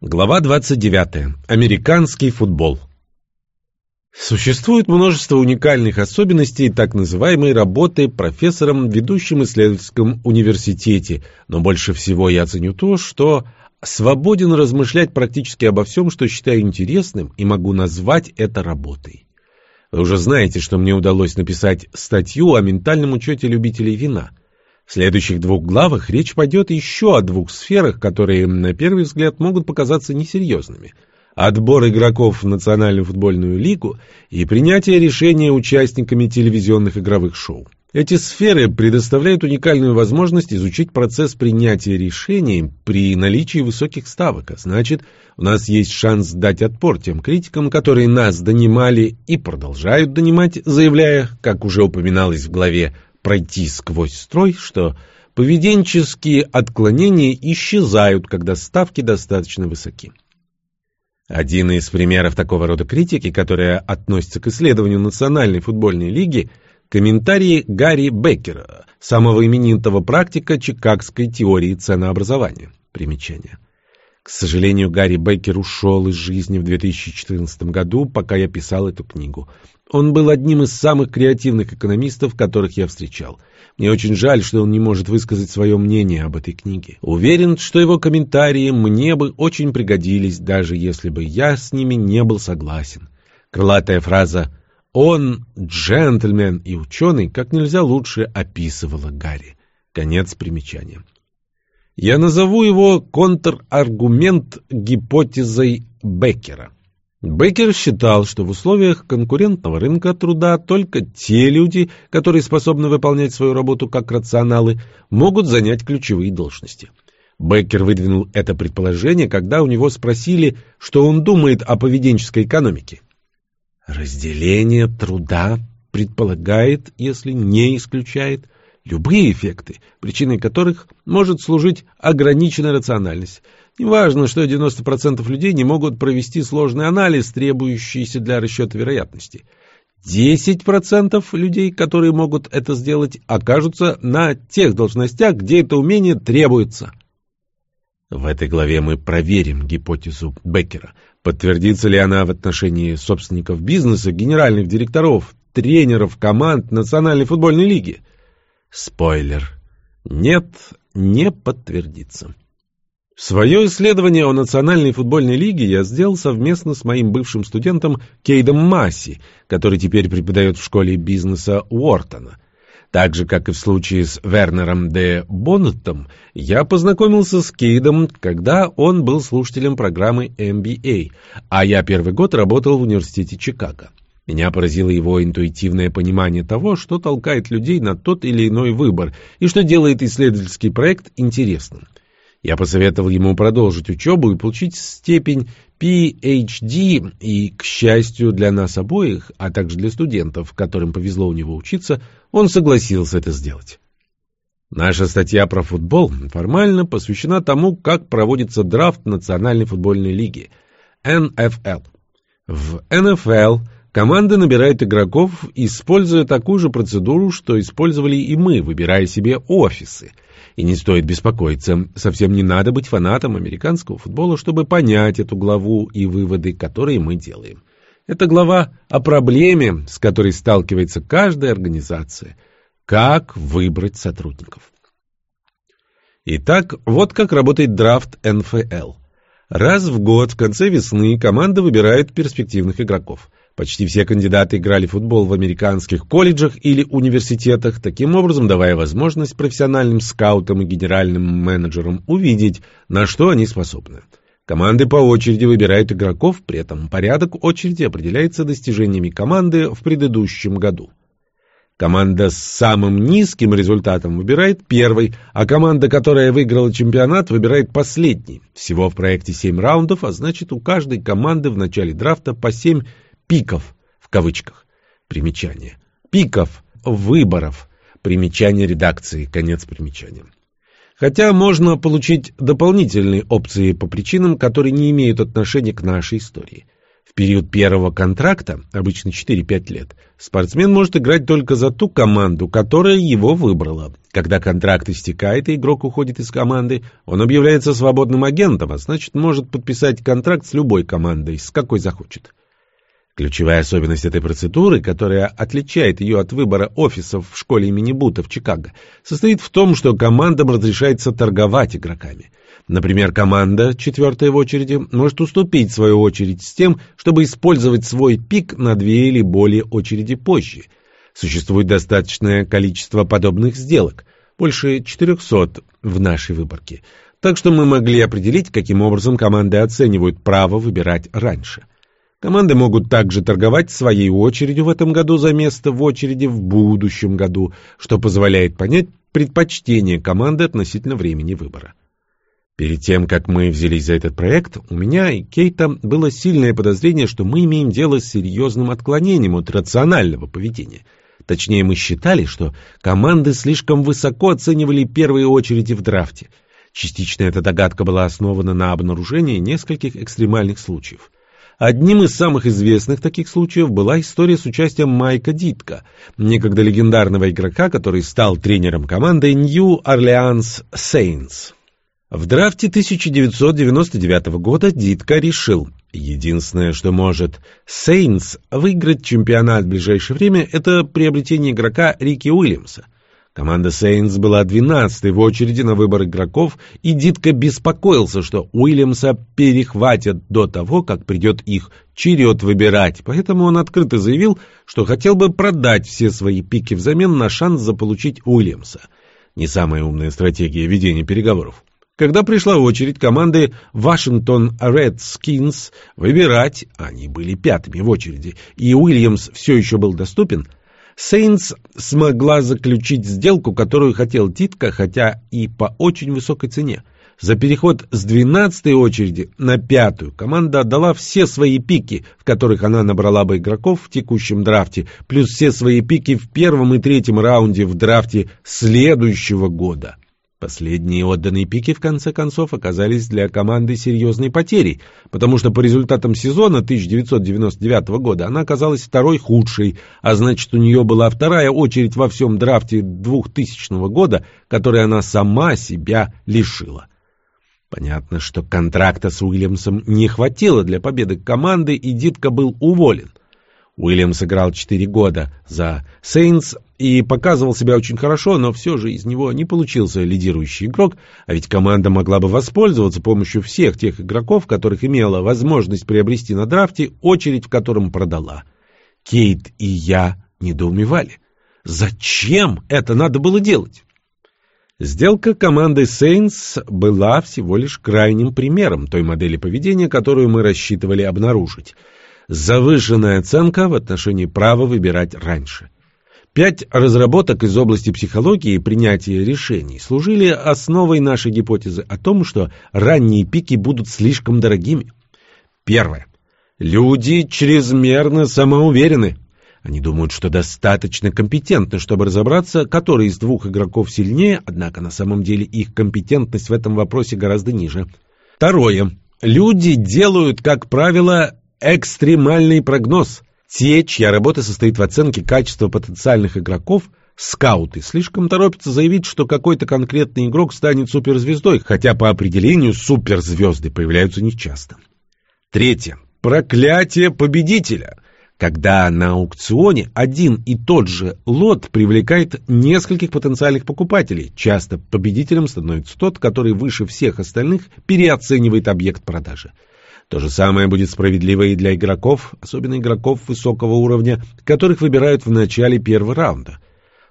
Глава 29. Американский футбол. Существует множество уникальных особенностей так называемой работы профессором в ведущем исследовательском университете, но больше всего я ценю то, что свободен размышлять практически обо всем, что считаю интересным, и могу назвать это работой. Вы уже знаете, что мне удалось написать статью о ментальном учете любителей вина – в следующих двух главах речь пойдет еще о двух сферах, которые, на первый взгляд, могут показаться несерьезными. Отбор игроков в Национальную футбольную лигу и принятие решения участниками телевизионных игровых шоу. Эти сферы предоставляют уникальную возможность изучить процесс принятия решений при наличии высоких ставок, а значит, у нас есть шанс дать отпор тем критикам, которые нас донимали и продолжают донимать, заявляя, как уже упоминалось в главе пройти сквозь строй, что поведенческие отклонения исчезают, когда ставки достаточно высоки. Один из примеров такого рода критики, которая относится к исследованию Национальной футбольной лиги, комментарии Гарри Беккера, самого именитого практика чикагской теории ценообразования. Примечание. К сожалению, Гарри Беккер ушел из жизни в 2014 году, пока я писал эту книгу. Он был одним из самых креативных экономистов, которых я встречал. Мне очень жаль, что он не может высказать свое мнение об этой книге. Уверен, что его комментарии мне бы очень пригодились, даже если бы я с ними не был согласен. Крылатая фраза «Он джентльмен и ученый» как нельзя лучше описывала Гарри. Конец примечания. Я назову его контраргумент гипотезой Беккера. Беккер считал, что в условиях конкурентного рынка труда только те люди, которые способны выполнять свою работу как рационалы, могут занять ключевые должности. Беккер выдвинул это предположение, когда у него спросили, что он думает о поведенческой экономике. Разделение труда предполагает, если не исключает, любые эффекты, причиной которых может служить ограниченная рациональность – Неважно, что 90% людей не могут провести сложный анализ, требующийся для расчета вероятности. 10% людей, которые могут это сделать, окажутся на тех должностях, где это умение требуется. В этой главе мы проверим гипотезу Беккера. Подтвердится ли она в отношении собственников бизнеса, генеральных директоров, тренеров команд Национальной футбольной лиги? Спойлер. Нет, не подтвердится. Свое исследование о Национальной футбольной лиге я сделал совместно с моим бывшим студентом Кейдом Масси, который теперь преподает в школе бизнеса Уортона. Так же, как и в случае с Вернером де Боннеттом, я познакомился с Кейдом, когда он был слушателем программы MBA, а я первый год работал в университете Чикаго. Меня поразило его интуитивное понимание того, что толкает людей на тот или иной выбор и что делает исследовательский проект интересным. Я посоветовал ему продолжить учебу и получить степень PhD, и, к счастью для нас обоих, а также для студентов, которым повезло у него учиться, он согласился это сделать. Наша статья про футбол формально посвящена тому, как проводится драфт Национальной футбольной лиги НФЛ. В НФЛ команда набирает игроков, используя такую же процедуру, что использовали и мы, выбирая себе офисы – и не стоит беспокоиться, совсем не надо быть фанатом американского футбола, чтобы понять эту главу и выводы, которые мы делаем. Это глава о проблеме, с которой сталкивается каждая организация. Как выбрать сотрудников? Итак, вот как работает драфт НФЛ. Раз в год в конце весны команда выбирает перспективных игроков. Почти все кандидаты играли в футбол в американских колледжах или университетах, таким образом давая возможность профессиональным скаутам и генеральным менеджерам увидеть, на что они способны. Команды по очереди выбирают игроков, при этом порядок очереди определяется достижениями команды в предыдущем году. Команда с самым низким результатом выбирает первый, а команда, которая выиграла чемпионат, выбирает последний. Всего в проекте 7 раундов, а значит у каждой команды в начале драфта по 7 пиков в кавычках. Примечание. Пиков выборов. Примечание редакции. Конец примечания. Хотя можно получить дополнительные опции по причинам, которые не имеют отношения к нашей истории. В период первого контракта, обычно 4-5 лет, спортсмен может играть только за ту команду, которая его выбрала. Когда контракт истекает и игрок уходит из команды, он объявляется свободным агентом, а значит может подписать контракт с любой командой, с какой захочет. Ключевая особенность этой процедуры, которая отличает ее от выбора офисов в школе имени Бута в Чикаго, состоит в том, что командам разрешается торговать игроками. Например, команда, четвертая в очереди, может уступить свою очередь с тем, чтобы использовать свой пик на две или более очереди позже. Существует достаточное количество подобных сделок, больше 400 в нашей выборке, так что мы могли определить, каким образом команды оценивают право выбирать раньше. Команды могут также торговать своей очередью в этом году за место в очереди в будущем году, что позволяет понять предпочтение команды относительно времени выбора. Перед тем, как мы взялись за этот проект, у меня и Кейта было сильное подозрение, что мы имеем дело с серьезным отклонением от рационального поведения. Точнее, мы считали, что команды слишком высоко оценивали первые очереди в драфте. Частично эта догадка была основана на обнаружении нескольких экстремальных случаев. Одним из самых известных таких случаев была история с участием Майка Дитка, некогда легендарного игрока, который стал тренером команды New Orleans Saints. В драфте 1999 года Дитка решил, единственное, что может Сейнс выиграть чемпионат в ближайшее время, это приобретение игрока Рики Уильямса. Команда Сейнс была 12-й в очереди на выбор игроков, и Дитка беспокоился, что Уильямса перехватят до того, как придет их черед выбирать, поэтому он открыто заявил, что хотел бы продать все свои пики взамен на шанс заполучить Уильямса. Не самая умная стратегия ведения переговоров. Когда пришла очередь команды Вашингтон Redskins выбирать, они были пятыми в очереди, и Уильямс все еще был доступен, Сейнс смогла заключить сделку, которую хотел Титка, хотя и по очень высокой цене. За переход с 12-й очереди на пятую команда отдала все свои пики, в которых она набрала бы игроков в текущем драфте, плюс все свои пики в первом и третьем раунде в драфте следующего года. Последние отданные пики, в конце концов, оказались для команды серьезной потерей, потому что по результатам сезона 1999 года она оказалась второй худшей, а значит, у нее была вторая очередь во всем драфте 2000 года, которой она сама себя лишила. Понятно, что контракта с Уильямсом не хватило для победы команды, и Дитка был уволен. Уильям сыграл 4 года за Сейнс и показывал себя очень хорошо, но все же из него не получился лидирующий игрок, а ведь команда могла бы воспользоваться помощью всех тех игроков, которых имела возможность приобрести на драфте, очередь в котором продала. Кейт и я недоумевали. Зачем это надо было делать? Сделка команды Saints была всего лишь крайним примером той модели поведения, которую мы рассчитывали обнаружить — завышенная оценка в отношении права выбирать раньше. Пять разработок из области психологии и принятия решений служили основой нашей гипотезы о том, что ранние пики будут слишком дорогими. Первое. Люди чрезмерно самоуверены. Они думают, что достаточно компетентны, чтобы разобраться, который из двух игроков сильнее, однако на самом деле их компетентность в этом вопросе гораздо ниже. Второе. Люди делают, как правило, Экстремальный прогноз. Те, чья работа состоит в оценке качества потенциальных игроков, скауты, слишком торопятся заявить, что какой-то конкретный игрок станет суперзвездой, хотя по определению суперзвезды появляются нечасто. Третье. Проклятие победителя. Когда на аукционе один и тот же лот привлекает нескольких потенциальных покупателей, часто победителем становится тот, который выше всех остальных переоценивает объект продажи. То же самое будет справедливо и для игроков, особенно игроков высокого уровня, которых выбирают в начале первого раунда.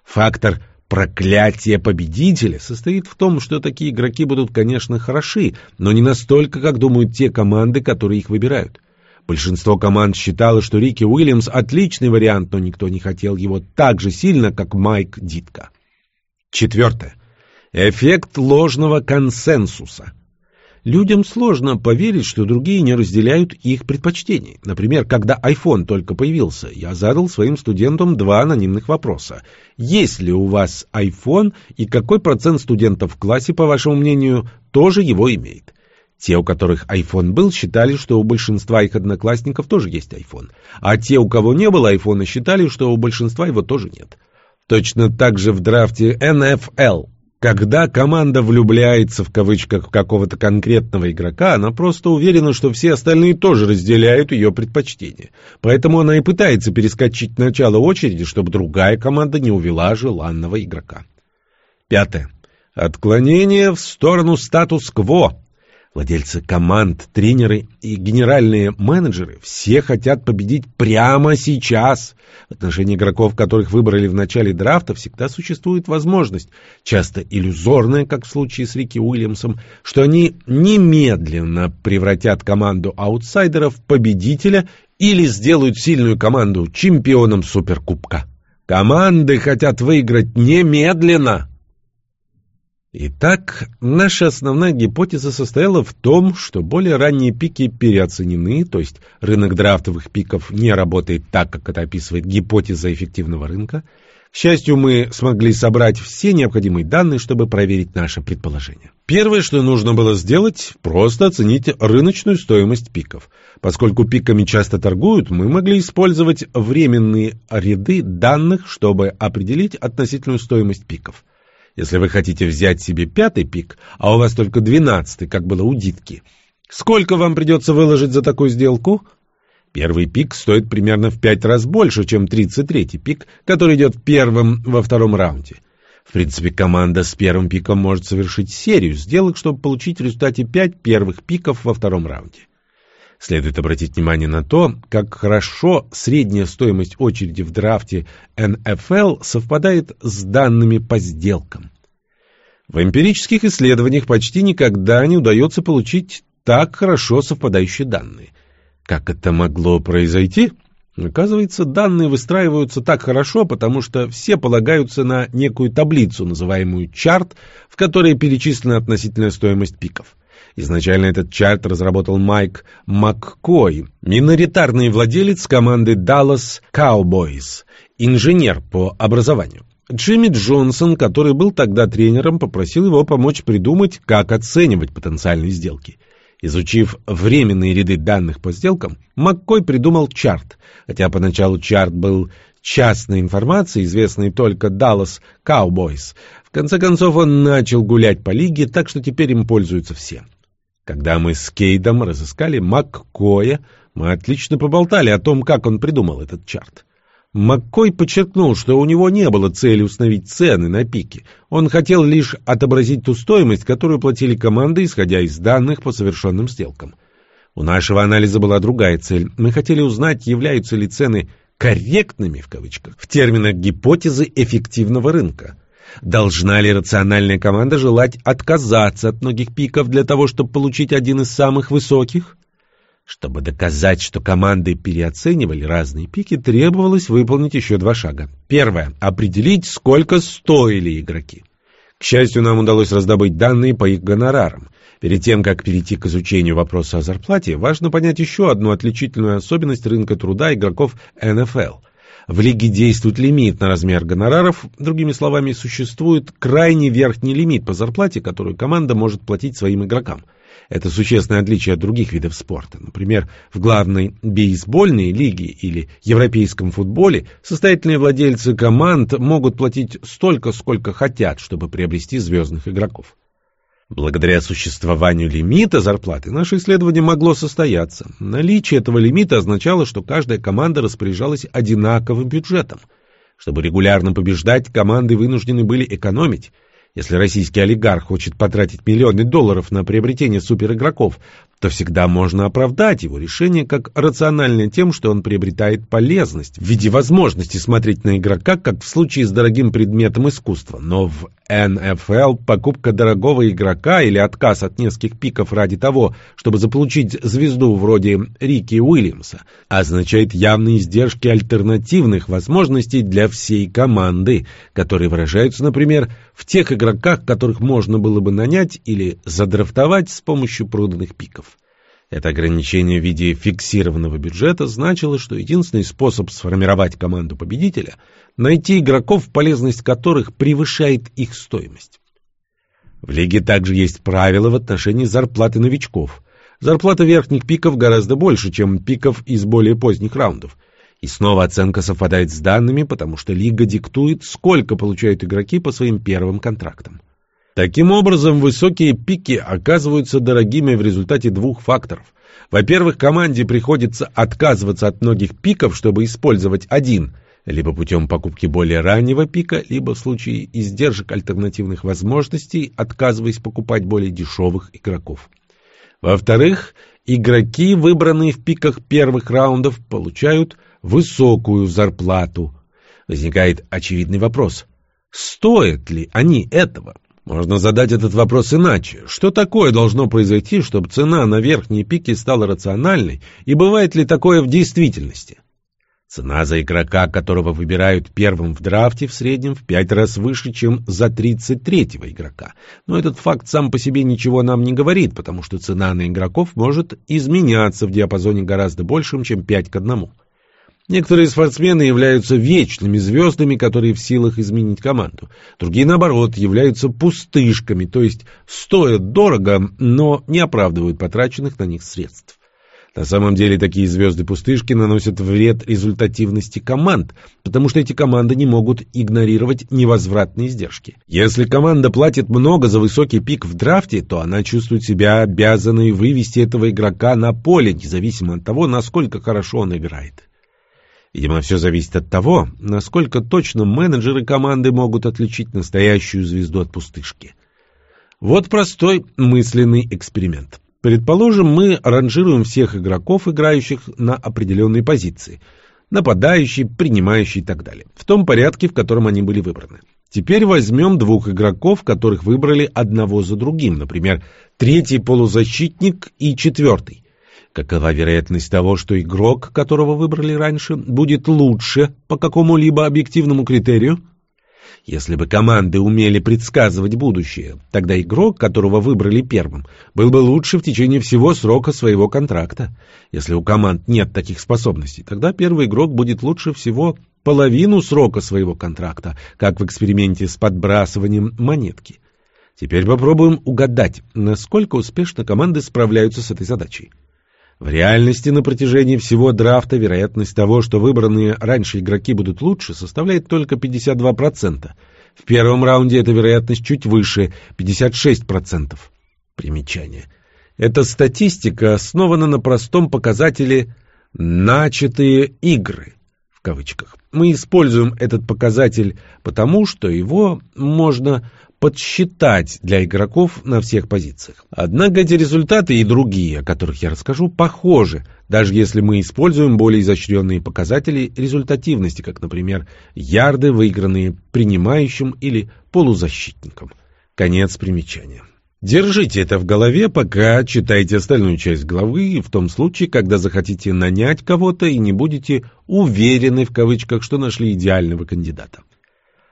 Фактор проклятия победителя состоит в том, что такие игроки будут, конечно, хороши, но не настолько, как думают те команды, которые их выбирают. Большинство команд считало, что Рики Уильямс отличный вариант, но никто не хотел его так же сильно, как Майк Дитка. Четвертое. Эффект ложного консенсуса. Людям сложно поверить, что другие не разделяют их предпочтений. Например, когда iPhone только появился, я задал своим студентам два анонимных вопроса. Есть ли у вас iPhone и какой процент студентов в классе, по вашему мнению, тоже его имеет? Те, у которых iPhone был, считали, что у большинства их одноклассников тоже есть iPhone. А те, у кого не было iPhone, считали, что у большинства его тоже нет. Точно так же в драфте NFL. Когда команда влюбляется в кавычках в какого-то конкретного игрока, она просто уверена, что все остальные тоже разделяют ее предпочтения. Поэтому она и пытается перескочить начало очереди, чтобы другая команда не увела желанного игрока. Пятое. Отклонение в сторону статус-кво. Владельцы команд, тренеры и генеральные менеджеры все хотят победить прямо сейчас. В отношении игроков, которых выбрали в начале драфта, всегда существует возможность, часто иллюзорная, как в случае с Рики Уильямсом, что они немедленно превратят команду аутсайдеров в победителя или сделают сильную команду чемпионом Суперкубка. Команды хотят выиграть немедленно. Итак, наша основная гипотеза состояла в том, что более ранние пики переоценены, то есть рынок драфтовых пиков не работает так, как это описывает гипотеза эффективного рынка. К счастью, мы смогли собрать все необходимые данные, чтобы проверить наше предположение. Первое, что нужно было сделать, просто оценить рыночную стоимость пиков. Поскольку пиками часто торгуют, мы могли использовать временные ряды данных, чтобы определить относительную стоимость пиков. Если вы хотите взять себе пятый пик, а у вас только двенадцатый, как было у Дитки, сколько вам придется выложить за такую сделку? Первый пик стоит примерно в пять раз больше, чем 33-й пик, который идет первым во втором раунде. В принципе, команда с первым пиком может совершить серию сделок, чтобы получить в результате пять первых пиков во втором раунде. Следует обратить внимание на то, как хорошо средняя стоимость очереди в драфте НФЛ совпадает с данными по сделкам. В эмпирических исследованиях почти никогда не удается получить так хорошо совпадающие данные. Как это могло произойти? Оказывается, данные выстраиваются так хорошо, потому что все полагаются на некую таблицу, называемую чарт, в которой перечислена относительная стоимость пиков. Изначально этот чарт разработал Майк Маккой, миноритарный владелец команды Dallas Cowboys, инженер по образованию. Джимми Джонсон, который был тогда тренером, попросил его помочь придумать, как оценивать потенциальные сделки. Изучив временные ряды данных по сделкам, Маккой придумал чарт. Хотя поначалу чарт был частной информацией, известной только Dallas Cowboys. В конце концов он начал гулять по лиге, так что теперь им пользуются все. Когда мы с Кейдом разыскали Маккоя, мы отлично поболтали о том, как он придумал этот чарт. Маккой подчеркнул, что у него не было цели установить цены на пике. Он хотел лишь отобразить ту стоимость, которую платили команды, исходя из данных по совершенным сделкам. У нашего анализа была другая цель. Мы хотели узнать, являются ли цены «корректными» в кавычках в терминах гипотезы эффективного рынка. Должна ли рациональная команда желать отказаться от многих пиков для того, чтобы получить один из самых высоких? Чтобы доказать, что команды переоценивали разные пики, требовалось выполнить еще два шага. Первое – определить, сколько стоили игроки. К счастью, нам удалось раздобыть данные по их гонорарам. Перед тем, как перейти к изучению вопроса о зарплате, важно понять еще одну отличительную особенность рынка труда игроков НФЛ. В лиге действует лимит на размер гонораров, другими словами, существует крайне верхний лимит по зарплате, которую команда может платить своим игрокам. Это существенное отличие от других видов спорта. Например, в главной бейсбольной лиге или европейском футболе состоятельные владельцы команд могут платить столько, сколько хотят, чтобы приобрести звездных игроков. Благодаря существованию лимита зарплаты наше исследование могло состояться. Наличие этого лимита означало, что каждая команда распоряжалась одинаковым бюджетом. Чтобы регулярно побеждать, команды вынуждены были экономить. Если российский олигарх хочет потратить миллионы долларов на приобретение суперигроков, то всегда можно оправдать его решение как рациональное тем, что он приобретает полезность в виде возможности смотреть на игрока, как в случае с дорогим предметом искусства. Но в НФЛ покупка дорогого игрока или отказ от нескольких пиков ради того, чтобы заполучить звезду вроде Рики Уильямса, означает явные издержки альтернативных возможностей для всей команды, которые выражаются, например, в тех игроках, которых можно было бы нанять или задрафтовать с помощью проданных пиков. Это ограничение в виде фиксированного бюджета значило, что единственный способ сформировать команду победителя – найти игроков, полезность которых превышает их стоимость. В лиге также есть правила в отношении зарплаты новичков. Зарплата верхних пиков гораздо больше, чем пиков из более поздних раундов. И снова оценка совпадает с данными, потому что лига диктует, сколько получают игроки по своим первым контрактам. Таким образом, высокие пики оказываются дорогими в результате двух факторов. Во-первых, команде приходится отказываться от многих пиков, чтобы использовать один, либо путем покупки более раннего пика, либо в случае издержек альтернативных возможностей, отказываясь покупать более дешевых игроков. Во-вторых, игроки, выбранные в пиках первых раундов, получают высокую зарплату. Возникает очевидный вопрос. Стоят ли они этого? Можно задать этот вопрос иначе. Что такое должно произойти, чтобы цена на верхние пики стала рациональной, и бывает ли такое в действительности? Цена за игрока, которого выбирают первым в драфте, в среднем в пять раз выше, чем за 33-го игрока. Но этот факт сам по себе ничего нам не говорит, потому что цена на игроков может изменяться в диапазоне гораздо большим, чем 5 к 1. Некоторые спортсмены являются вечными звездами, которые в силах изменить команду. Другие, наоборот, являются пустышками, то есть стоят дорого, но не оправдывают потраченных на них средств. На самом деле такие звезды-пустышки наносят вред результативности команд, потому что эти команды не могут игнорировать невозвратные издержки. Если команда платит много за высокий пик в драфте, то она чувствует себя обязанной вывести этого игрока на поле, независимо от того, насколько хорошо он играет. Видимо, все зависит от того, насколько точно менеджеры команды могут отличить настоящую звезду от пустышки. Вот простой мысленный эксперимент. Предположим, мы ранжируем всех игроков, играющих на определенной позиции. Нападающий, принимающий и так далее. В том порядке, в котором они были выбраны. Теперь возьмем двух игроков, которых выбрали одного за другим. Например, третий полузащитник и четвертый. Какова вероятность того, что игрок, которого выбрали раньше, будет лучше по какому-либо объективному критерию? Если бы команды умели предсказывать будущее, тогда игрок, которого выбрали первым, был бы лучше в течение всего срока своего контракта. Если у команд нет таких способностей, тогда первый игрок будет лучше всего половину срока своего контракта, как в эксперименте с подбрасыванием монетки. Теперь попробуем угадать, насколько успешно команды справляются с этой задачей. В реальности на протяжении всего драфта вероятность того, что выбранные раньше игроки будут лучше, составляет только 52%. В первом раунде эта вероятность чуть выше – 56%. Примечание. Эта статистика основана на простом показателе «начатые игры» кавычках. Мы используем этот показатель потому, что его можно подсчитать для игроков на всех позициях. Однако эти результаты и другие, о которых я расскажу, похожи, даже если мы используем более изощренные показатели результативности, как, например, ярды, выигранные принимающим или полузащитником. Конец примечания. Держите это в голове, пока читаете остальную часть главы, в том случае, когда захотите нанять кого-то и не будете уверены в кавычках, что нашли идеального кандидата.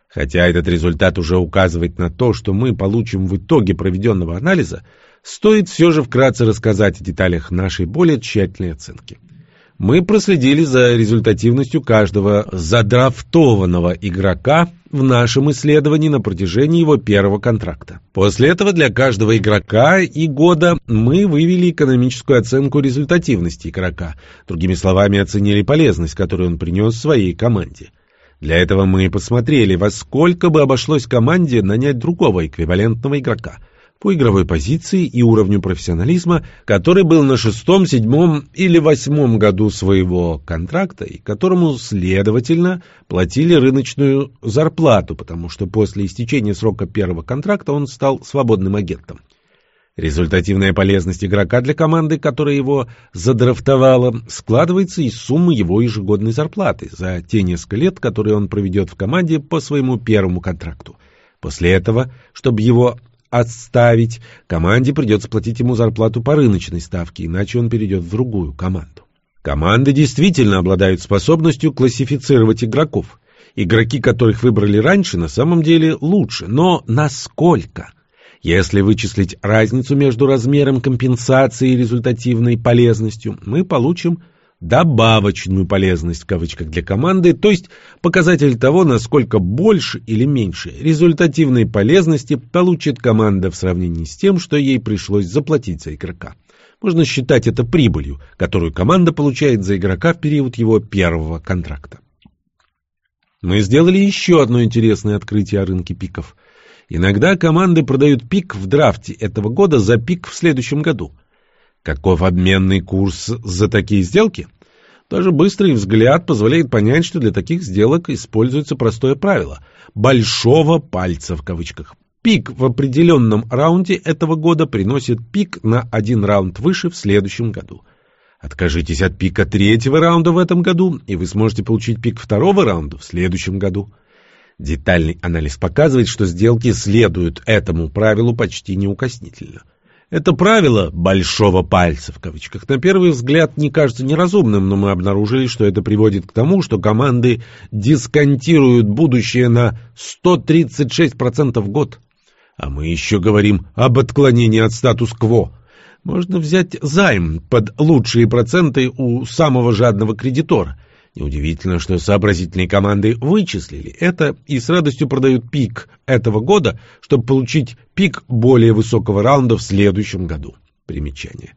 Хотя этот результат уже указывает на то, что мы получим в итоге проведенного анализа, стоит все же вкратце рассказать о деталях нашей более тщательной оценки. Мы проследили за результативностью каждого задрафтованного игрока в нашем исследовании на протяжении его первого контракта. После этого для каждого игрока и года мы вывели экономическую оценку результативности игрока, другими словами, оценили полезность, которую он принес своей команде. Для этого мы посмотрели, во сколько бы обошлось команде нанять другого эквивалентного игрока по игровой позиции и уровню профессионализма, который был на шестом, седьмом или восьмом году своего контракта и которому, следовательно, платили рыночную зарплату, потому что после истечения срока первого контракта он стал свободным агентом. Результативная полезность игрока для команды, которая его задрафтовала, складывается из суммы его ежегодной зарплаты за те несколько лет, которые он проведет в команде по своему первому контракту. После этого, чтобы его отставить, команде придется платить ему зарплату по рыночной ставке, иначе он перейдет в другую команду. Команды действительно обладают способностью классифицировать игроков. Игроки, которых выбрали раньше, на самом деле лучше, но насколько? Если вычислить разницу между размером компенсации и результативной полезностью, мы получим добавочную полезность в кавычках для команды, то есть показатель того, насколько больше или меньше результативной полезности получит команда в сравнении с тем, что ей пришлось заплатить за игрока. Можно считать это прибылью, которую команда получает за игрока в период его первого контракта. Мы сделали еще одно интересное открытие о рынке пиков. Иногда команды продают пик в драфте этого года за пик в следующем году. Каков обменный курс за такие сделки? Даже быстрый взгляд позволяет понять, что для таких сделок используется простое правило «большого пальца» в кавычках. Пик в определенном раунде этого года приносит пик на один раунд выше в следующем году. Откажитесь от пика третьего раунда в этом году, и вы сможете получить пик второго раунда в следующем году. Детальный анализ показывает, что сделки следуют этому правилу почти неукоснительно. Это правило «большого пальца» в кавычках на первый взгляд не кажется неразумным, но мы обнаружили, что это приводит к тому, что команды дисконтируют будущее на 136% в год. А мы еще говорим об отклонении от статус-кво. Можно взять займ под лучшие проценты у самого жадного кредитора. Неудивительно, что сообразительные команды вычислили это и с радостью продают пик этого года, чтобы получить пик более высокого раунда в следующем году. Примечание.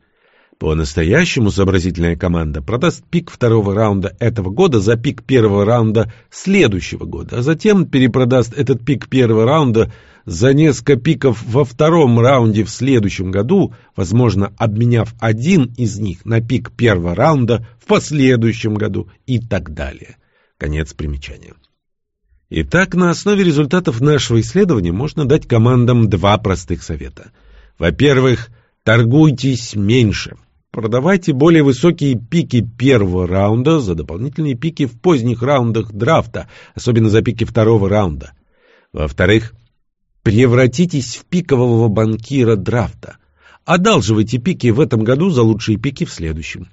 По-настоящему сообразительная команда продаст пик второго раунда этого года за пик первого раунда следующего года, а затем перепродаст этот пик первого раунда за несколько пиков во втором раунде в следующем году, возможно, обменяв один из них на пик первого раунда в последующем году и так далее. Конец примечания. Итак, на основе результатов нашего исследования можно дать командам два простых совета. Во-первых, торгуйтесь меньше. Продавайте более высокие пики первого раунда за дополнительные пики в поздних раундах драфта, особенно за пики второго раунда. Во-вторых, Превратитесь в пикового банкира драфта. Одалживайте пики в этом году за лучшие пики в следующем.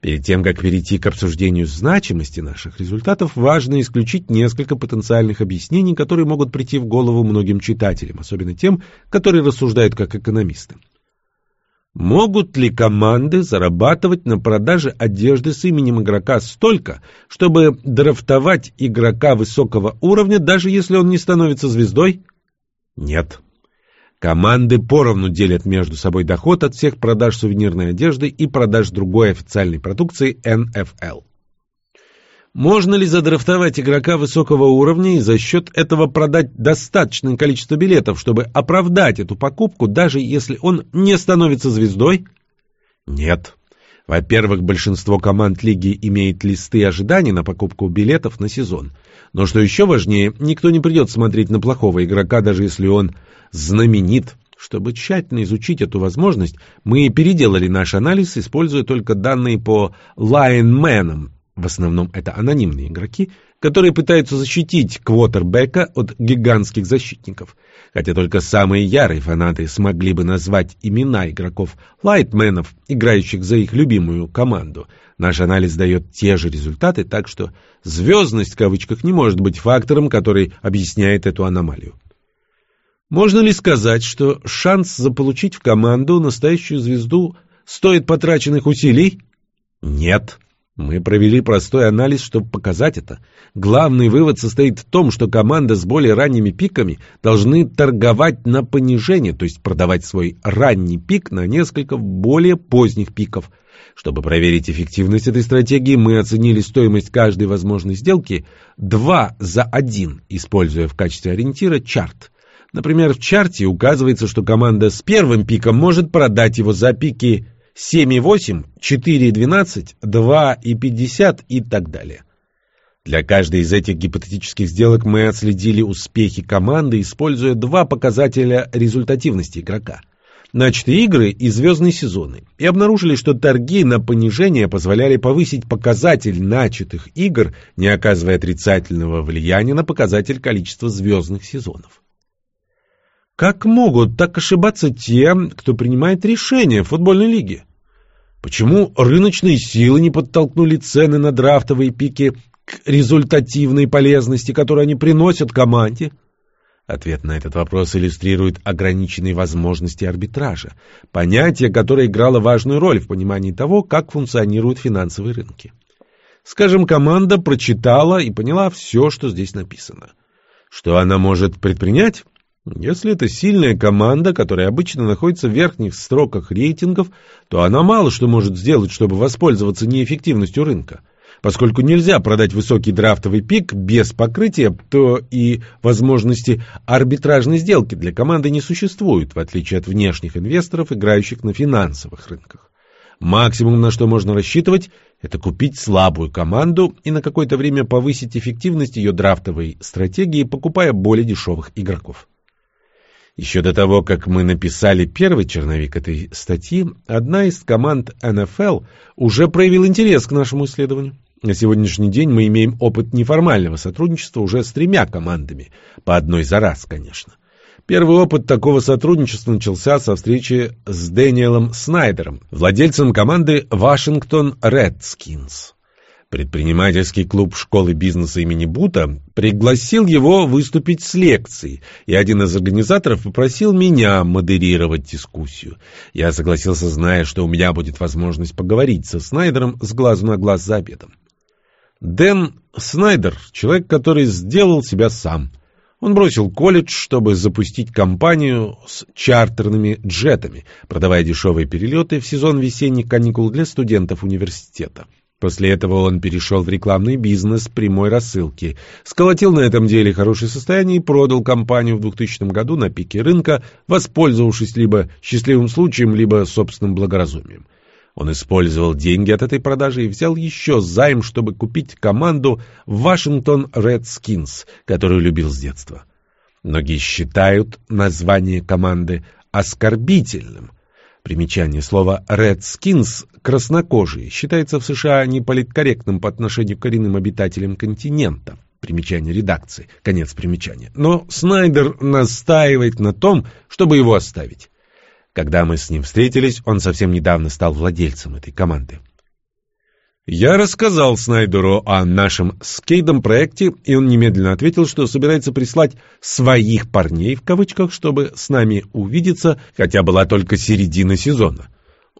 Перед тем, как перейти к обсуждению значимости наших результатов, важно исключить несколько потенциальных объяснений, которые могут прийти в голову многим читателям, особенно тем, которые рассуждают как экономисты. Могут ли команды зарабатывать на продаже одежды с именем игрока столько, чтобы драфтовать игрока высокого уровня, даже если он не становится звездой? Нет. Команды поровну делят между собой доход от всех продаж сувенирной одежды и продаж другой официальной продукции НФЛ. Можно ли задрафтовать игрока высокого уровня и за счет этого продать достаточное количество билетов, чтобы оправдать эту покупку, даже если он не становится звездой? Нет. Во-первых, большинство команд лиги имеет листы ожиданий на покупку билетов на сезон – но что еще важнее, никто не придет смотреть на плохого игрока, даже если он знаменит. Чтобы тщательно изучить эту возможность, мы переделали наш анализ, используя только данные по лайнменам. В основном это анонимные игроки, которые пытаются защитить квотербека от гигантских защитников. Хотя только самые ярые фанаты смогли бы назвать имена игроков лайтменов, играющих за их любимую команду – Наш анализ дает те же результаты, так что «звездность» в кавычках не может быть фактором, который объясняет эту аномалию. Можно ли сказать, что шанс заполучить в команду настоящую звезду стоит потраченных усилий? Нет. Мы провели простой анализ, чтобы показать это. Главный вывод состоит в том, что команда с более ранними пиками должны торговать на понижение, то есть продавать свой ранний пик на несколько более поздних пиков – чтобы проверить эффективность этой стратегии, мы оценили стоимость каждой возможной сделки 2 за 1, используя в качестве ориентира чарт. Например, в чарте указывается, что команда с первым пиком может продать его за пики 7,8, 4,12, 2,50 и так далее. Для каждой из этих гипотетических сделок мы отследили успехи команды, используя два показателя результативности игрока – начатые игры и звездные сезоны, и обнаружили, что торги на понижение позволяли повысить показатель начатых игр, не оказывая отрицательного влияния на показатель количества звездных сезонов. Как могут так ошибаться те, кто принимает решения в футбольной лиге? Почему рыночные силы не подтолкнули цены на драфтовые пики к результативной полезности, которую они приносят команде? Ответ на этот вопрос иллюстрирует ограниченные возможности арбитража, понятие, которое играло важную роль в понимании того, как функционируют финансовые рынки. Скажем, команда прочитала и поняла все, что здесь написано. Что она может предпринять? Если это сильная команда, которая обычно находится в верхних строках рейтингов, то она мало что может сделать, чтобы воспользоваться неэффективностью рынка. Поскольку нельзя продать высокий драфтовый пик без покрытия, то и возможности арбитражной сделки для команды не существует, в отличие от внешних инвесторов, играющих на финансовых рынках. Максимум, на что можно рассчитывать, это купить слабую команду и на какое-то время повысить эффективность ее драфтовой стратегии, покупая более дешевых игроков. Еще до того, как мы написали первый черновик этой статьи, одна из команд НФЛ уже проявила интерес к нашему исследованию. На сегодняшний день мы имеем опыт неформального сотрудничества уже с тремя командами, по одной за раз, конечно. Первый опыт такого сотрудничества начался со встречи с Дэниелом Снайдером, владельцем команды Вашингтон Redskins. Предпринимательский клуб школы бизнеса имени Бута пригласил его выступить с лекцией, и один из организаторов попросил меня модерировать дискуссию. Я согласился, зная, что у меня будет возможность поговорить со Снайдером с глазу на глаз за обедом. Дэн Снайдер — человек, который сделал себя сам. Он бросил колледж, чтобы запустить компанию с чартерными джетами, продавая дешевые перелеты в сезон весенних каникул для студентов университета. После этого он перешел в рекламный бизнес прямой рассылки, сколотил на этом деле хорошее состояние и продал компанию в 2000 году на пике рынка, воспользовавшись либо счастливым случаем, либо собственным благоразумием. Он использовал деньги от этой продажи и взял еще займ, чтобы купить команду Вашингтон Redskins, которую любил с детства. Многие считают название команды оскорбительным, Примечание слова «Redskins» — краснокожие считается в США неполиткорректным по отношению к коренным обитателям континента. Примечание редакции. Конец примечания. Но Снайдер настаивает на том, чтобы его оставить. Когда мы с ним встретились, он совсем недавно стал владельцем этой команды. Я рассказал Снайдеру о нашем скейдом проекте, и он немедленно ответил, что собирается прислать «своих парней» в кавычках, чтобы с нами увидеться, хотя была только середина сезона.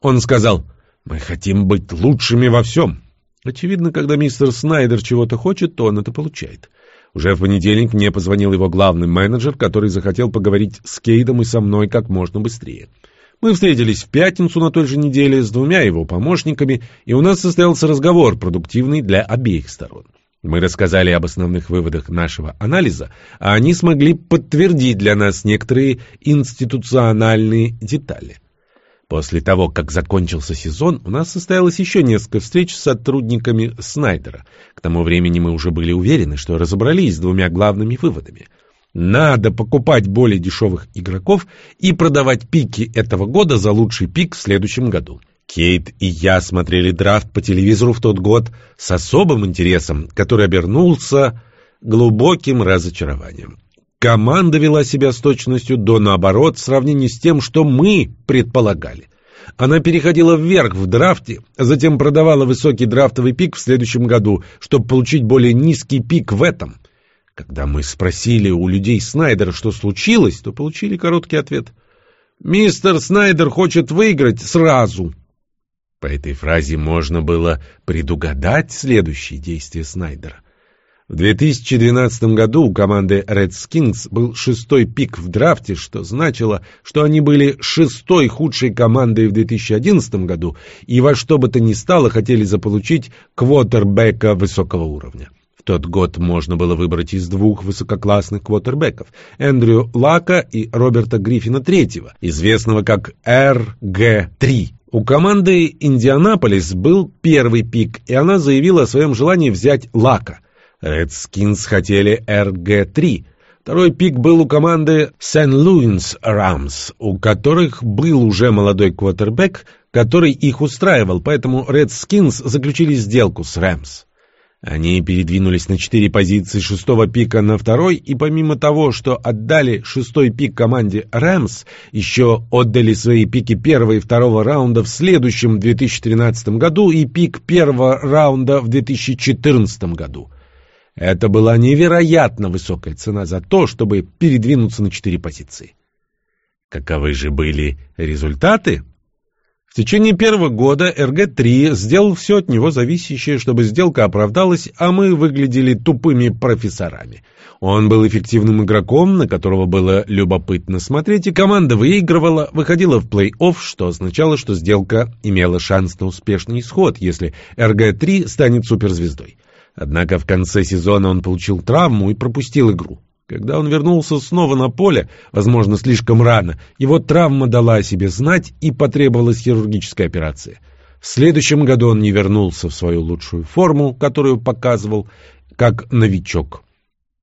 Он сказал «Мы хотим быть лучшими во всем». Очевидно, когда мистер Снайдер чего-то хочет, то он это получает. Уже в понедельник мне позвонил его главный менеджер, который захотел поговорить с Кейдом и со мной как можно быстрее. Мы встретились в пятницу на той же неделе с двумя его помощниками, и у нас состоялся разговор, продуктивный для обеих сторон. Мы рассказали об основных выводах нашего анализа, а они смогли подтвердить для нас некоторые институциональные детали. После того, как закончился сезон, у нас состоялось еще несколько встреч с сотрудниками Снайдера. К тому времени мы уже были уверены, что разобрались с двумя главными выводами – надо покупать более дешевых игроков и продавать пики этого года за лучший пик в следующем году. Кейт и я смотрели драфт по телевизору в тот год с особым интересом, который обернулся глубоким разочарованием. Команда вела себя с точностью до наоборот в сравнении с тем, что мы предполагали. Она переходила вверх в драфте, затем продавала высокий драфтовый пик в следующем году, чтобы получить более низкий пик в этом – когда мы спросили у людей Снайдера, что случилось, то получили короткий ответ. «Мистер Снайдер хочет выиграть сразу». По этой фразе можно было предугадать следующие действия Снайдера. В 2012 году у команды Redskins был шестой пик в драфте, что значило, что они были шестой худшей командой в 2011 году и во что бы то ни стало хотели заполучить квотербека высокого уровня тот год можно было выбрать из двух высококлассных квотербеков – Эндрю Лака и Роберта Гриффина III, известного как РГ-3. У команды «Индианаполис» был первый пик, и она заявила о своем желании взять Лака. Редскинс хотели РГ-3. Второй пик был у команды Сент-Луис Рэмс, у которых был уже молодой квотербек, который их устраивал, поэтому Редскинс заключили сделку с Рэмс. Они передвинулись на четыре позиции шестого пика на второй, и помимо того, что отдали шестой пик команде «Рэмс», еще отдали свои пики первого и второго раунда в следующем 2013 году и пик первого раунда в 2014 году. Это была невероятно высокая цена за то, чтобы передвинуться на четыре позиции. Каковы же были результаты? В течение первого года РГ-3 сделал все от него зависящее, чтобы сделка оправдалась, а мы выглядели тупыми профессорами. Он был эффективным игроком, на которого было любопытно смотреть, и команда выигрывала, выходила в плей-офф, что означало, что сделка имела шанс на успешный исход, если РГ-3 станет суперзвездой. Однако в конце сезона он получил травму и пропустил игру. Когда он вернулся снова на поле, возможно, слишком рано, его травма дала о себе знать и потребовалась хирургическая операция. В следующем году он не вернулся в свою лучшую форму, которую показывал как новичок.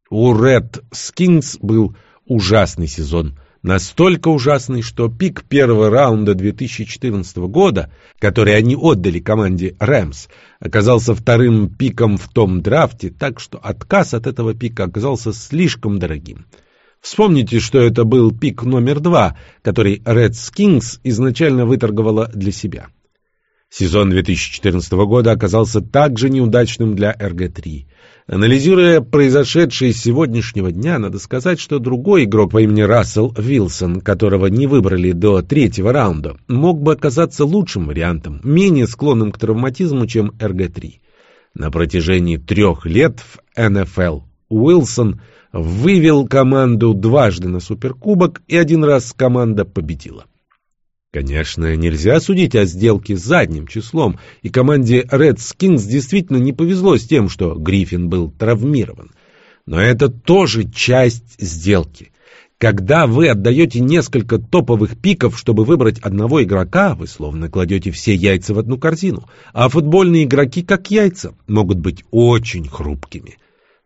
У Ред Скинс был ужасный сезон. Настолько ужасный, что пик первого раунда 2014 года, который они отдали команде Рэмс, оказался вторым пиком в том драфте, так что отказ от этого пика оказался слишком дорогим. Вспомните, что это был пик номер два, который Red Skins изначально выторговала для себя. Сезон 2014 года оказался также неудачным для РГ-3. Анализируя произошедшее с сегодняшнего дня, надо сказать, что другой игрок по имени Рассел Вилсон, которого не выбрали до третьего раунда, мог бы оказаться лучшим вариантом, менее склонным к травматизму, чем РГ-3. На протяжении трех лет в НФЛ Уилсон вывел команду дважды на Суперкубок, и один раз команда победила. Конечно, нельзя судить о сделке задним числом, и команде Redskins действительно не повезло с тем, что Гриффин был травмирован. Но это тоже часть сделки. Когда вы отдаете несколько топовых пиков, чтобы выбрать одного игрока, вы словно кладете все яйца в одну корзину, а футбольные игроки, как яйца, могут быть очень хрупкими.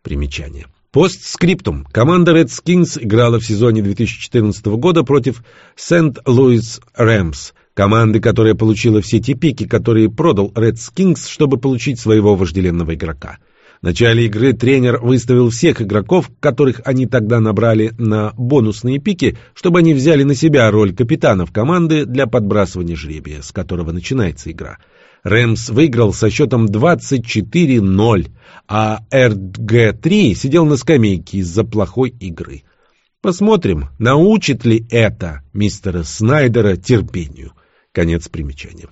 Примечание. Постскриптум. Команда Redskins играла в сезоне 2014 года против Сент-Луис Рэмс, команды, которая получила все те пики, которые продал Redskins, чтобы получить своего вожделенного игрока. В начале игры тренер выставил всех игроков, которых они тогда набрали на бонусные пики, чтобы они взяли на себя роль капитанов команды для подбрасывания жребия, с которого начинается игра. Рэмс выиграл со счетом 24-0, а РГ-3 сидел на скамейке из-за плохой игры. Посмотрим, научит ли это мистера Снайдера терпению. Конец примечания.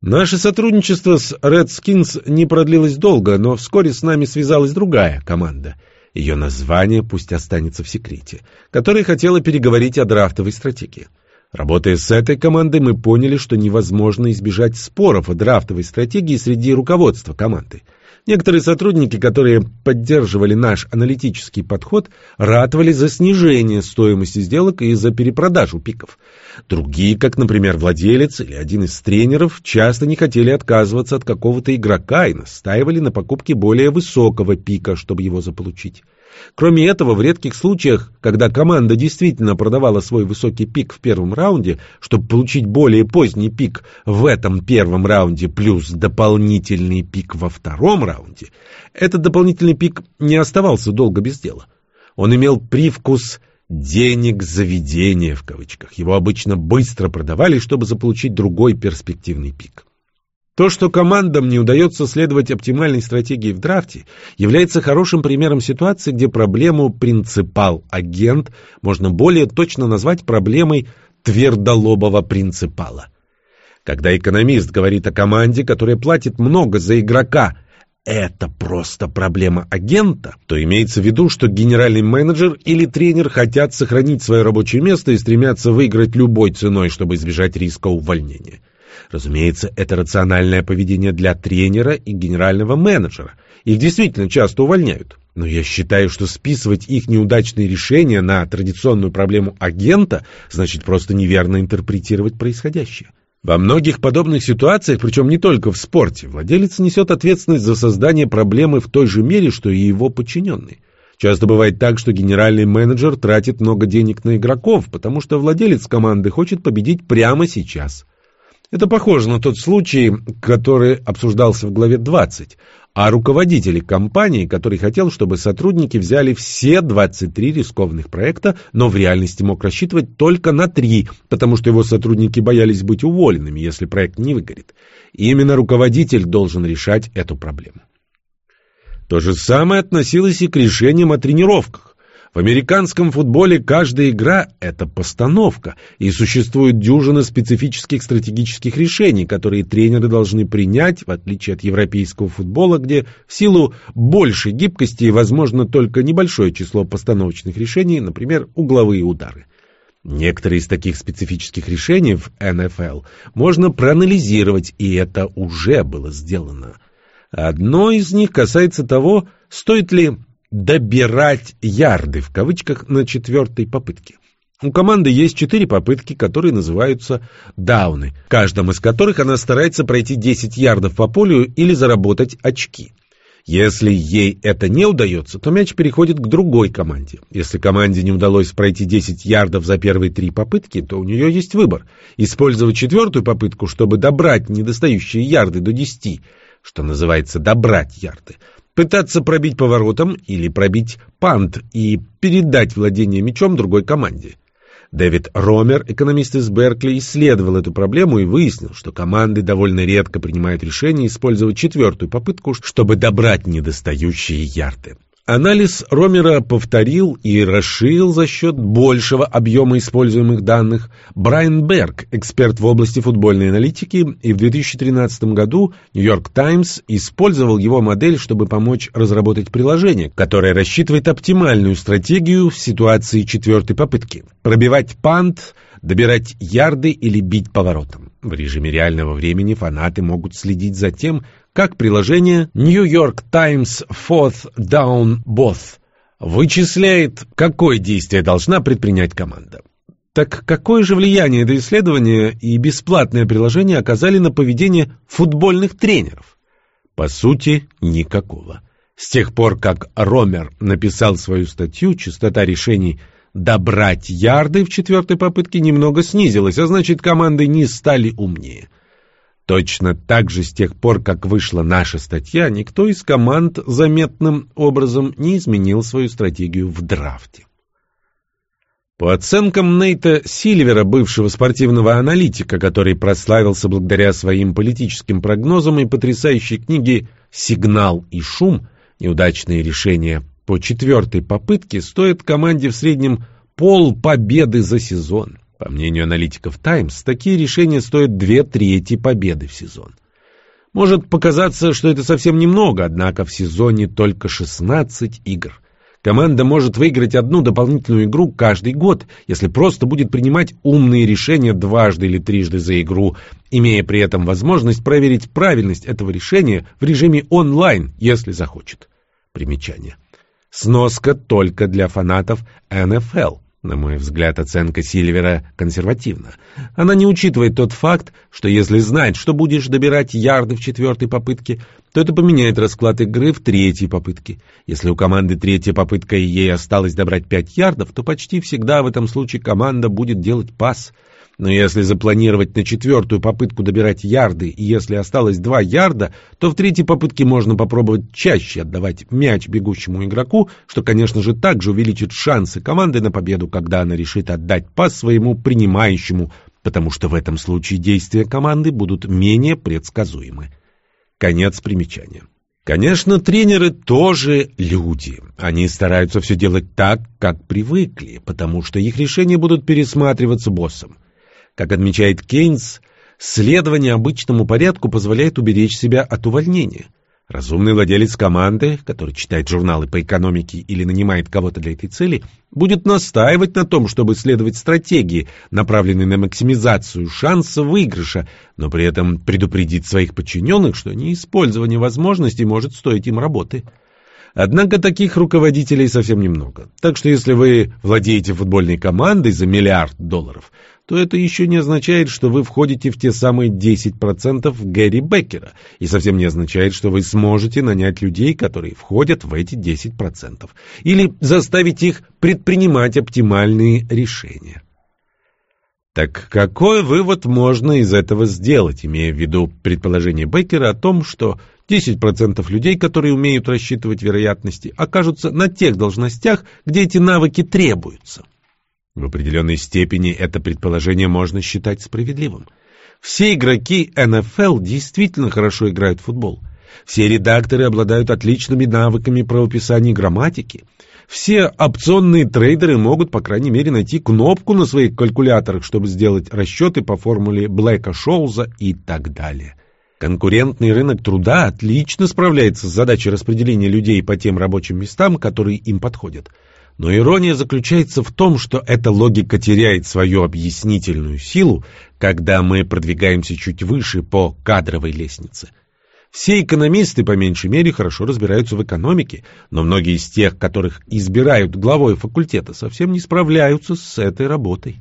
Наше сотрудничество с Redskins не продлилось долго, но вскоре с нами связалась другая команда. Ее название пусть останется в секрете, которая хотела переговорить о драфтовой стратегии. Работая с этой командой, мы поняли, что невозможно избежать споров о драфтовой стратегии среди руководства команды. Некоторые сотрудники, которые поддерживали наш аналитический подход, ратовали за снижение стоимости сделок и за перепродажу пиков. Другие, как, например, владелец или один из тренеров, часто не хотели отказываться от какого-то игрока и настаивали на покупке более высокого пика, чтобы его заполучить. Кроме этого, в редких случаях, когда команда действительно продавала свой высокий пик в первом раунде, чтобы получить более поздний пик в этом первом раунде плюс дополнительный пик во втором раунде, этот дополнительный пик не оставался долго без дела. Он имел привкус «денег заведения» в кавычках. Его обычно быстро продавали, чтобы заполучить другой перспективный пик. То, что командам не удается следовать оптимальной стратегии в драфте, является хорошим примером ситуации, где проблему принципал-агент можно более точно назвать проблемой твердолобого принципала. Когда экономист говорит о команде, которая платит много за игрока, это просто проблема агента, то имеется в виду, что генеральный менеджер или тренер хотят сохранить свое рабочее место и стремятся выиграть любой ценой, чтобы избежать риска увольнения. Разумеется, это рациональное поведение для тренера и генерального менеджера. Их действительно часто увольняют. Но я считаю, что списывать их неудачные решения на традиционную проблему агента значит просто неверно интерпретировать происходящее. Во многих подобных ситуациях, причем не только в спорте, владелец несет ответственность за создание проблемы в той же мере, что и его подчиненный. Часто бывает так, что генеральный менеджер тратит много денег на игроков, потому что владелец команды хочет победить прямо сейчас – это похоже на тот случай, который обсуждался в главе 20, о руководителе компании, который хотел, чтобы сотрудники взяли все 23 рискованных проекта, но в реальности мог рассчитывать только на 3, потому что его сотрудники боялись быть уволенными, если проект не выгорит. И именно руководитель должен решать эту проблему. То же самое относилось и к решениям о тренировках. В американском футболе каждая игра – это постановка, и существует дюжина специфических стратегических решений, которые тренеры должны принять, в отличие от европейского футбола, где в силу большей гибкости возможно только небольшое число постановочных решений, например, угловые удары. Некоторые из таких специфических решений в НФЛ можно проанализировать, и это уже было сделано – Одно из них касается того, стоит ли «добирать ярды» в кавычках на четвертой попытке. У команды есть четыре попытки, которые называются «дауны», в каждом из которых она старается пройти 10 ярдов по полю или заработать очки. Если ей это не удается, то мяч переходит к другой команде. Если команде не удалось пройти 10 ярдов за первые три попытки, то у нее есть выбор. Использовать четвертую попытку, чтобы добрать недостающие ярды до 10, что называется добрать ярды, пытаться пробить поворотом или пробить пант и передать владение мячом другой команде. Дэвид Ромер, экономист из Беркли, исследовал эту проблему и выяснил, что команды довольно редко принимают решение использовать четвертую попытку, чтобы добрать недостающие ярды. Анализ Ромера повторил и расширил за счет большего объема используемых данных Брайан Берг, эксперт в области футбольной аналитики, и в 2013 году Нью-Йорк Таймс использовал его модель, чтобы помочь разработать приложение, которое рассчитывает оптимальную стратегию в ситуации четвертой попытки. Пробивать пант, добирать ярды или бить поворотом. В режиме реального времени фанаты могут следить за тем, как приложение New York Times Fourth Down Both вычисляет, какое действие должна предпринять команда. Так какое же влияние это исследование и бесплатное приложение оказали на поведение футбольных тренеров? По сути, никакого. С тех пор, как Ромер написал свою статью, частота решений «добрать ярды» в четвертой попытке немного снизилась, а значит, команды не стали умнее. Точно так же с тех пор, как вышла наша статья, никто из команд заметным образом не изменил свою стратегию в драфте. По оценкам Нейта Сильвера, бывшего спортивного аналитика, который прославился благодаря своим политическим прогнозам и потрясающей книге «Сигнал и шум», неудачные решения по четвертой попытке стоят команде в среднем пол победы за сезон. По мнению аналитиков «Таймс», такие решения стоят две трети победы в сезон. Может показаться, что это совсем немного, однако в сезоне только 16 игр. Команда может выиграть одну дополнительную игру каждый год, если просто будет принимать умные решения дважды или трижды за игру, имея при этом возможность проверить правильность этого решения в режиме онлайн, если захочет. Примечание. Сноска только для фанатов НФЛ. На мой взгляд, оценка Сильвера консервативна. Она не учитывает тот факт, что если знать, что будешь добирать ярды в четвертой попытке, то это поменяет расклад игры в третьей попытке. Если у команды третья попытка и ей осталось добрать пять ярдов, то почти всегда в этом случае команда будет делать пас – но если запланировать на четвертую попытку добирать ярды, и если осталось два ярда, то в третьей попытке можно попробовать чаще отдавать мяч бегущему игроку, что, конечно же, также увеличит шансы команды на победу, когда она решит отдать пас своему принимающему, потому что в этом случае действия команды будут менее предсказуемы. Конец примечания. Конечно, тренеры тоже люди. Они стараются все делать так, как привыкли, потому что их решения будут пересматриваться боссом. Как отмечает Кейнс, следование обычному порядку позволяет уберечь себя от увольнения. Разумный владелец команды, который читает журналы по экономике или нанимает кого-то для этой цели, будет настаивать на том, чтобы следовать стратегии, направленной на максимизацию шанса выигрыша, но при этом предупредить своих подчиненных, что неиспользование возможностей может стоить им работы. Однако таких руководителей совсем немного. Так что если вы владеете футбольной командой за миллиард долларов, то это еще не означает, что вы входите в те самые 10% Гэри Беккера, и совсем не означает, что вы сможете нанять людей, которые входят в эти 10%, или заставить их предпринимать оптимальные решения. Так какой вывод можно из этого сделать, имея в виду предположение Беккера о том, что 10% людей, которые умеют рассчитывать вероятности, окажутся на тех должностях, где эти навыки требуются? В определенной степени это предположение можно считать справедливым. Все игроки НФЛ действительно хорошо играют в футбол. Все редакторы обладают отличными навыками правописания и грамматики. Все опционные трейдеры могут, по крайней мере, найти кнопку на своих калькуляторах, чтобы сделать расчеты по формуле Блэка-Шоуза и так далее. Конкурентный рынок труда отлично справляется с задачей распределения людей по тем рабочим местам, которые им подходят. Но ирония заключается в том, что эта логика теряет свою объяснительную силу, когда мы продвигаемся чуть выше по кадровой лестнице. Все экономисты, по меньшей мере, хорошо разбираются в экономике, но многие из тех, которых избирают главой факультета, совсем не справляются с этой работой.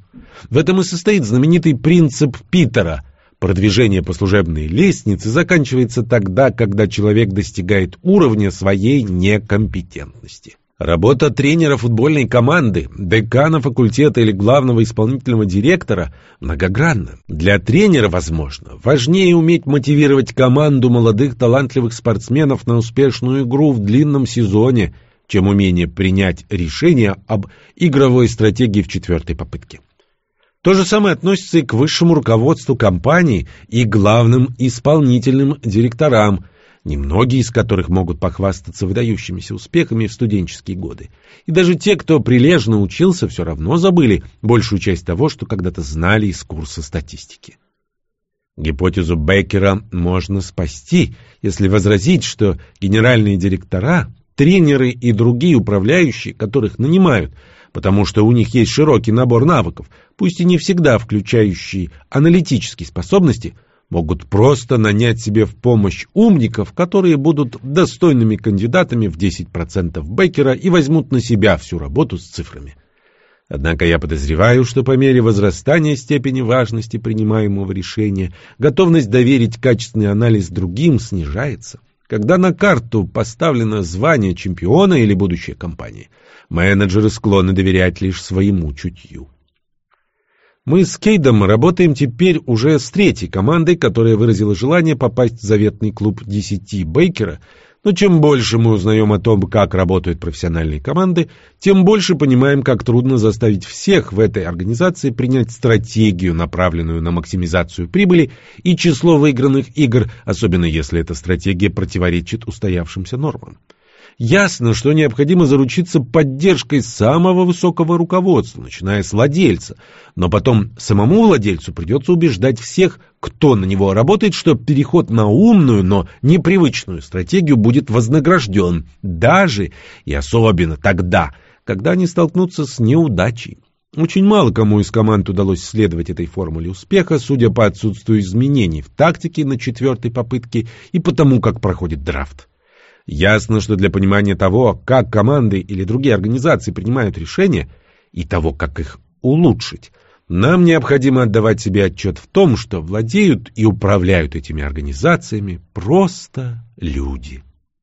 В этом и состоит знаменитый принцип Питера – Продвижение по служебной лестнице заканчивается тогда, когда человек достигает уровня своей некомпетентности. Работа тренера футбольной команды, декана факультета или главного исполнительного директора многогранна. Для тренера, возможно, важнее уметь мотивировать команду молодых талантливых спортсменов на успешную игру в длинном сезоне, чем умение принять решение об игровой стратегии в четвертой попытке. То же самое относится и к высшему руководству компании и главным исполнительным директорам, немногие из которых могут похвастаться выдающимися успехами в студенческие годы. И даже те, кто прилежно учился, все равно забыли большую часть того, что когда-то знали из курса статистики. Гипотезу Беккера можно спасти, если возразить, что генеральные директора, тренеры и другие управляющие, которых нанимают – потому что у них есть широкий набор навыков, пусть и не всегда включающие аналитические способности, могут просто нанять себе в помощь умников, которые будут достойными кандидатами в 10% Беккера и возьмут на себя всю работу с цифрами. Однако я подозреваю, что по мере возрастания степени важности принимаемого решения готовность доверить качественный анализ другим снижается. Когда на карту поставлено звание чемпиона или будущая компания, менеджеры склонны доверять лишь своему чутью. Мы с Кейдом работаем теперь уже с третьей командой, которая выразила желание попасть в заветный клуб 10 Бейкера – но чем больше мы узнаем о том, как работают профессиональные команды, тем больше понимаем, как трудно заставить всех в этой организации принять стратегию, направленную на максимизацию прибыли и число выигранных игр, особенно если эта стратегия противоречит устоявшимся нормам. Ясно, что необходимо заручиться поддержкой самого высокого руководства, начиная с владельца, но потом самому владельцу придется убеждать всех, кто на него работает, что переход на умную, но непривычную стратегию будет вознагражден, даже и особенно тогда, когда они столкнутся с неудачей. Очень мало кому из команд удалось следовать этой формуле успеха, судя по отсутствию изменений в тактике на четвертой попытке и потому, как проходит драфт. Ясно, что для понимания того, как команды или другие организации принимают решения, и того, как их улучшить, нам необходимо отдавать себе отчет в том, что владеют и управляют этими организациями просто люди.